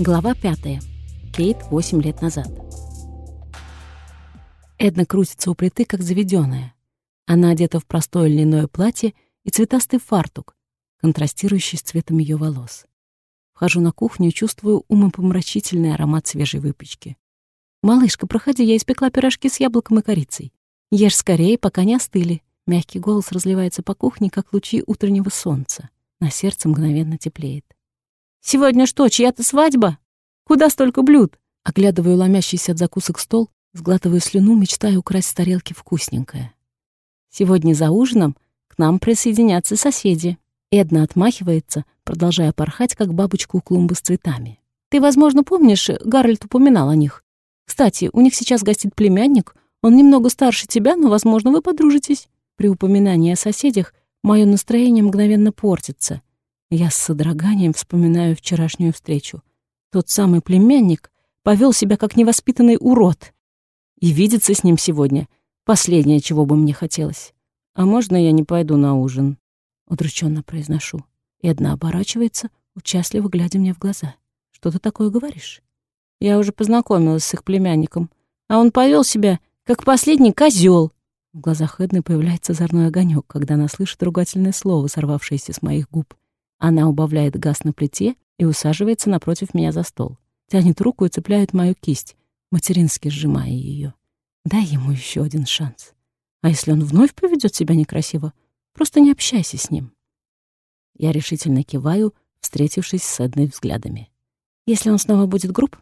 Глава пятая. Кейт 8 лет назад. Эдна крутится у плиты, как заведенная. Она одета в простое льняное платье и цветастый фартук, контрастирующий с цветом ее волос. Вхожу на кухню и чувствую умопомрачительный аромат свежей выпечки. «Малышка, проходи, я испекла пирожки с яблоком и корицей. Ешь скорее, пока не остыли». Мягкий голос разливается по кухне, как лучи утреннего солнца. На сердце мгновенно теплеет. «Сегодня что, чья-то свадьба? Куда столько блюд?» Оглядываю ломящийся от закусок стол, сглатываю слюну, мечтая украсть с тарелки вкусненькое. «Сегодня за ужином к нам присоединятся соседи». Эдна отмахивается, продолжая порхать, как бабочка у клумбы с цветами. «Ты, возможно, помнишь, Гарольд упоминал о них. Кстати, у них сейчас гостит племянник, он немного старше тебя, но, возможно, вы подружитесь». При упоминании о соседях мое настроение мгновенно портится — я с содроганием вспоминаю вчерашнюю встречу. Тот самый племянник повел себя как невоспитанный урод. И видеться с ним сегодня — последнее, чего бы мне хотелось. «А можно я не пойду на ужин?» — удрученно произношу. И одна оборачивается, участливо глядя мне в глаза. «Что ты такое говоришь?» Я уже познакомилась с их племянником, а он повел себя, как последний козел. В глазах Эдны появляется озорной огонек, когда она слышит ругательное слово, сорвавшееся с моих губ. Она убавляет газ на плите и усаживается напротив меня за стол. Тянет руку и цепляет мою кисть, матерински сжимая ее. Дай ему еще один шанс. А если он вновь поведет себя некрасиво, просто не общайся с ним. Я решительно киваю, встретившись с одной взглядами. Если он снова будет груб,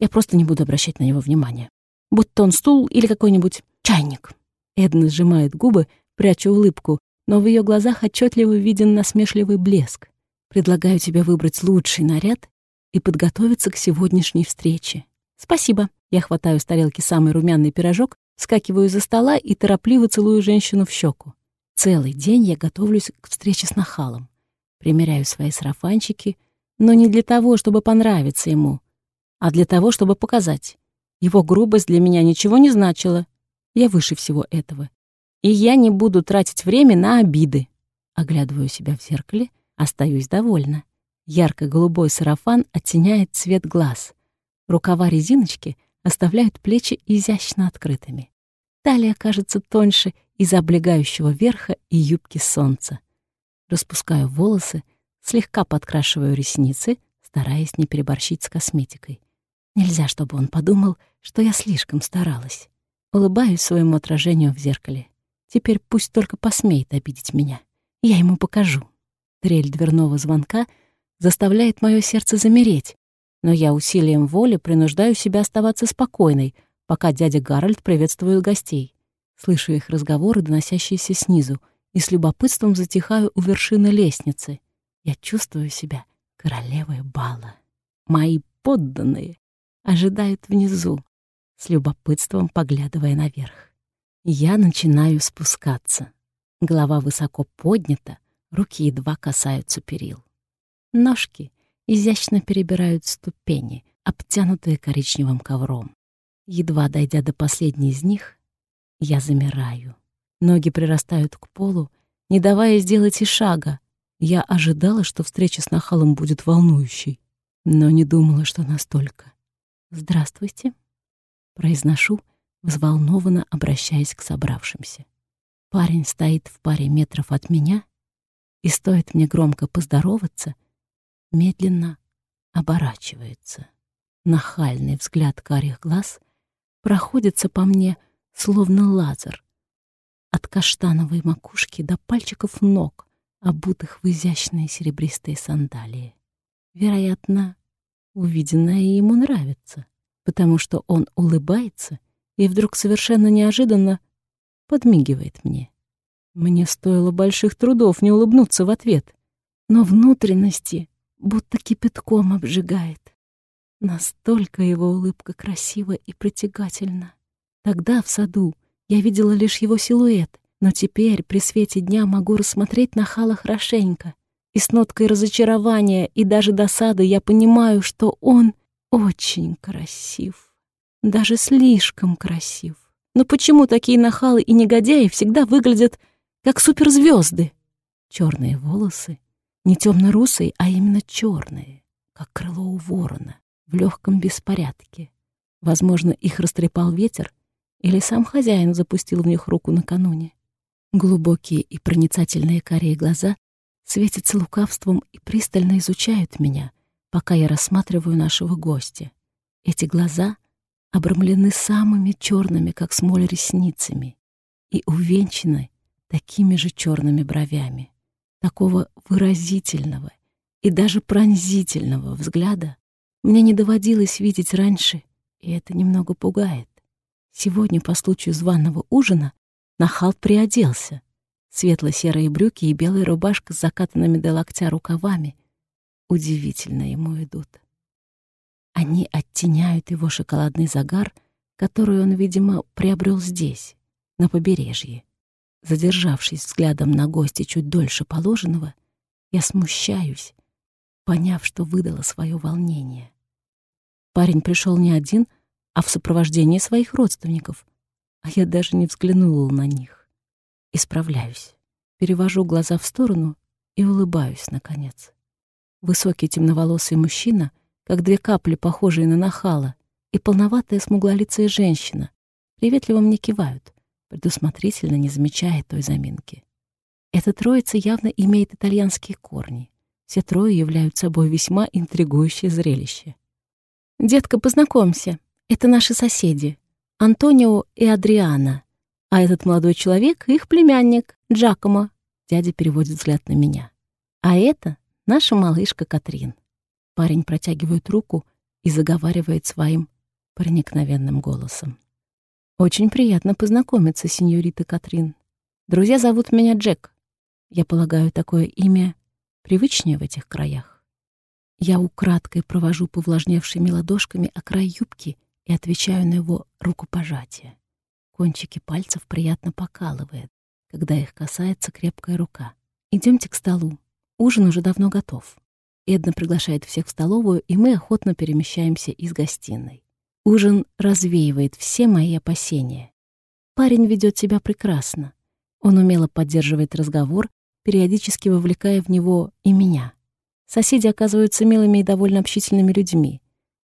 я просто не буду обращать на него внимания. Будто он стул или какой-нибудь чайник. Эдна сжимает губы, пряча улыбку, но в ее глазах отчетливо виден насмешливый блеск. Предлагаю тебе выбрать лучший наряд и подготовиться к сегодняшней встрече. Спасибо. Я хватаю с тарелки самый румяный пирожок, скакиваю за стола и торопливо целую женщину в щеку. Целый день я готовлюсь к встрече с нахалом. Примеряю свои сарафанчики, но не для того, чтобы понравиться ему, а для того, чтобы показать. Его грубость для меня ничего не значила. Я выше всего этого и я не буду тратить время на обиды. Оглядываю себя в зеркале, остаюсь довольна. Ярко-голубой сарафан оттеняет цвет глаз. Рукава резиночки оставляют плечи изящно открытыми. Талия кажется тоньше из-за облегающего верха и юбки солнца. Распускаю волосы, слегка подкрашиваю ресницы, стараясь не переборщить с косметикой. Нельзя, чтобы он подумал, что я слишком старалась. Улыбаюсь своему отражению в зеркале. Теперь пусть только посмеет обидеть меня. Я ему покажу. Трель дверного звонка заставляет мое сердце замереть, но я усилием воли принуждаю себя оставаться спокойной, пока дядя Гарольд приветствует гостей. Слышу их разговоры, доносящиеся снизу, и с любопытством затихаю у вершины лестницы. Я чувствую себя королевой бала. Мои подданные ожидают внизу, с любопытством поглядывая наверх. Я начинаю спускаться. Голова высоко поднята, руки едва касаются перил. Ножки изящно перебирают ступени, обтянутые коричневым ковром. Едва дойдя до последней из них, я замираю. Ноги прирастают к полу, не давая сделать и шага. Я ожидала, что встреча с нахалом будет волнующей, но не думала, что настолько. «Здравствуйте», — произношу, взволнованно обращаясь к собравшимся. Парень стоит в паре метров от меня, и стоит мне громко поздороваться, медленно оборачивается. Нахальный взгляд карих глаз проходится по мне, словно лазер, от каштановой макушки до пальчиков ног, обутых в изящные серебристые сандалии. Вероятно, увиденное ему нравится, потому что он улыбается — и вдруг совершенно неожиданно подмигивает мне. Мне стоило больших трудов не улыбнуться в ответ, но внутренности будто кипятком обжигает. Настолько его улыбка красива и притягательна. Тогда в саду я видела лишь его силуэт, но теперь при свете дня могу рассмотреть нахала хорошенько. И с ноткой разочарования и даже досады я понимаю, что он очень красив даже слишком красив. Но почему такие нахалы и негодяи всегда выглядят как суперзвезды? Черные волосы, не темно-русые, а именно черные, как крыло у ворона, в легком беспорядке. Возможно, их растрепал ветер, или сам хозяин запустил в них руку накануне. Глубокие и проницательные карие глаза светятся лукавством и пристально изучают меня, пока я рассматриваю нашего гостя. Эти глаза обрамлены самыми черными, как смоль, ресницами и увенчаны такими же черными бровями. Такого выразительного и даже пронзительного взгляда мне не доводилось видеть раньше, и это немного пугает. Сегодня, по случаю званого ужина, нахал приоделся. Светло-серые брюки и белая рубашка с закатанными до локтя рукавами удивительно ему идут. Они оттеняют его шоколадный загар, который он, видимо, приобрел здесь, на побережье. Задержавшись взглядом на гостя чуть дольше положенного, я смущаюсь, поняв, что выдала свое волнение. Парень пришел не один, а в сопровождении своих родственников, а я даже не взглянула на них. Исправляюсь, перевожу глаза в сторону и улыбаюсь, наконец. Высокий темноволосый мужчина, как две капли, похожие на нахала, и полноватая смуглолицая женщина, приветливо мне кивают, предусмотрительно не замечая той заминки. Эта троица явно имеет итальянские корни. Все трое являются собой весьма интригующее зрелище. «Детка, познакомься. Это наши соседи. Антонио и Адриана. А этот молодой человек — их племянник, Джакомо». Дядя переводит взгляд на меня. «А это наша малышка Катрин». Парень протягивает руку и заговаривает своим проникновенным голосом. «Очень приятно познакомиться, сеньорита Катрин. Друзья зовут меня Джек. Я полагаю, такое имя привычнее в этих краях». Я украдкой провожу повлажневшими ладошками о край юбки и отвечаю на его рукопожатие. Кончики пальцев приятно покалывает, когда их касается крепкая рука. Идемте к столу. Ужин уже давно готов. Эдна приглашает всех в столовую, и мы охотно перемещаемся из гостиной. Ужин развеивает все мои опасения. Парень ведет себя прекрасно. Он умело поддерживает разговор, периодически вовлекая в него и меня. Соседи оказываются милыми и довольно общительными людьми.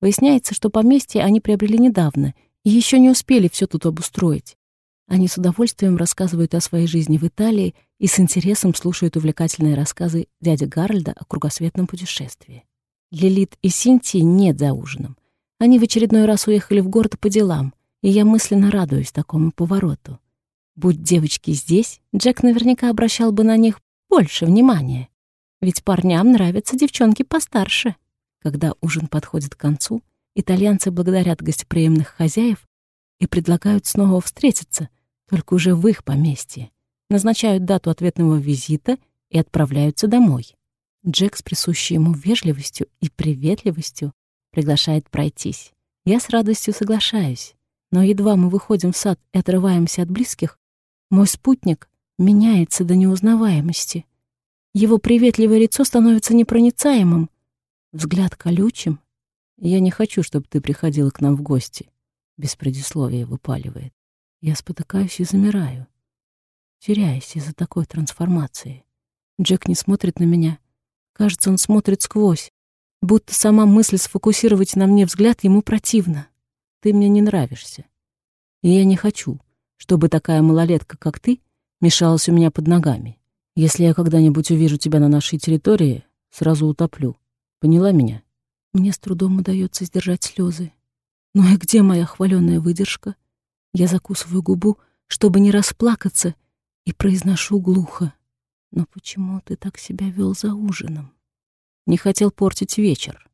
Выясняется, что поместье они приобрели недавно и еще не успели все тут обустроить. Они с удовольствием рассказывают о своей жизни в Италии и с интересом слушают увлекательные рассказы дяди Гарольда о кругосветном путешествии. Лилит и Синтии нет за ужином. Они в очередной раз уехали в город по делам, и я мысленно радуюсь такому повороту. Будь девочки здесь, Джек наверняка обращал бы на них больше внимания. Ведь парням нравятся девчонки постарше. Когда ужин подходит к концу, итальянцы благодарят гостеприимных хозяев и предлагают снова встретиться, только уже в их поместье. Назначают дату ответного визита и отправляются домой. Джек с присущей ему вежливостью и приветливостью приглашает пройтись. Я с радостью соглашаюсь, но едва мы выходим в сад и отрываемся от близких, мой спутник меняется до неузнаваемости. Его приветливое лицо становится непроницаемым, взгляд колючим. «Я не хочу, чтобы ты приходила к нам в гости», — без предисловия выпаливает. Я спотыкаюсь и замираю, теряясь из-за такой трансформации. Джек не смотрит на меня. Кажется, он смотрит сквозь, будто сама мысль сфокусировать на мне взгляд ему противна. Ты мне не нравишься. И я не хочу, чтобы такая малолетка, как ты, мешалась у меня под ногами. Если я когда-нибудь увижу тебя на нашей территории, сразу утоплю. Поняла меня? Мне с трудом удается сдержать слезы. Ну и где моя хваленая выдержка? Я закусываю губу, чтобы не расплакаться, и произношу глухо. Но почему ты так себя вел за ужином? Не хотел портить вечер.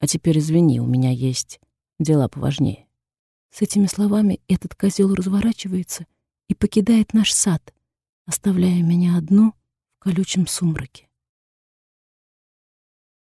А теперь извини, у меня есть дела поважнее. С этими словами этот козел разворачивается и покидает наш сад, оставляя меня одну в колючем сумраке.